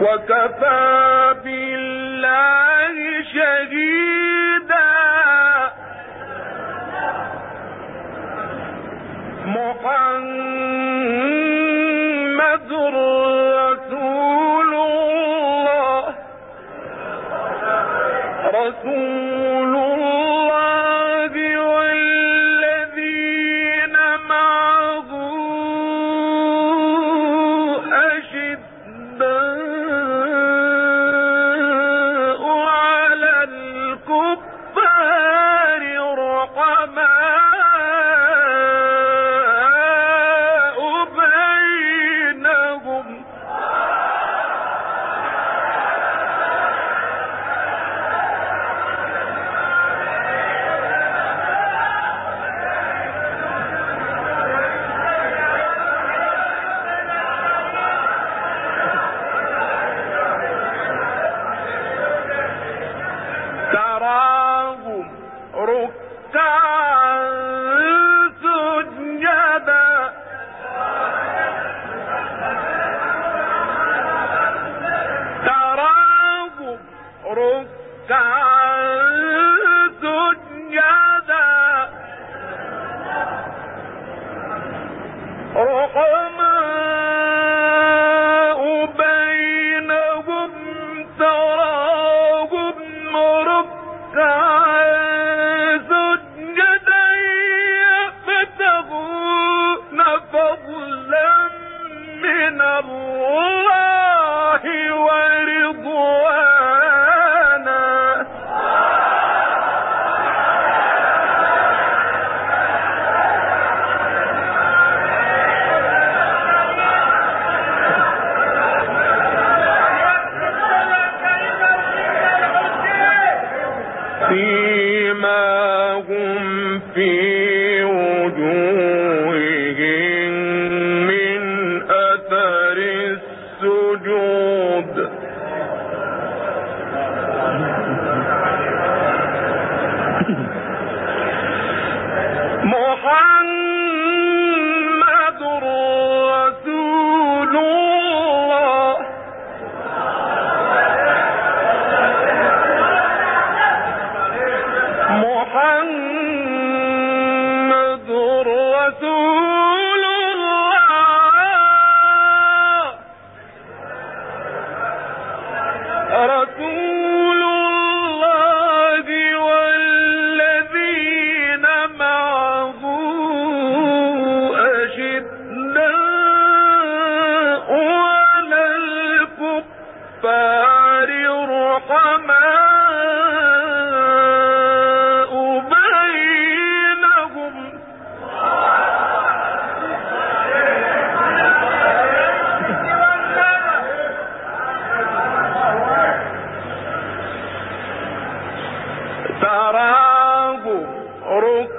وكفى سيماهم في وجوههم من أثر السجود. رسول تراه ركعا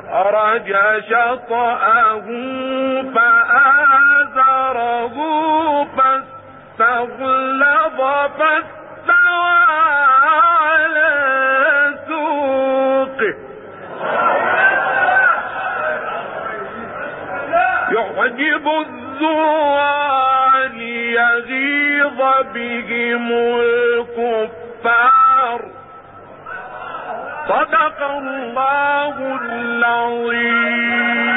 شطأه فآزره فاستغلظ فاستوى على سوقه. يعجب الزرع ليغيظ بهم الكفار. صدق الله العظيم.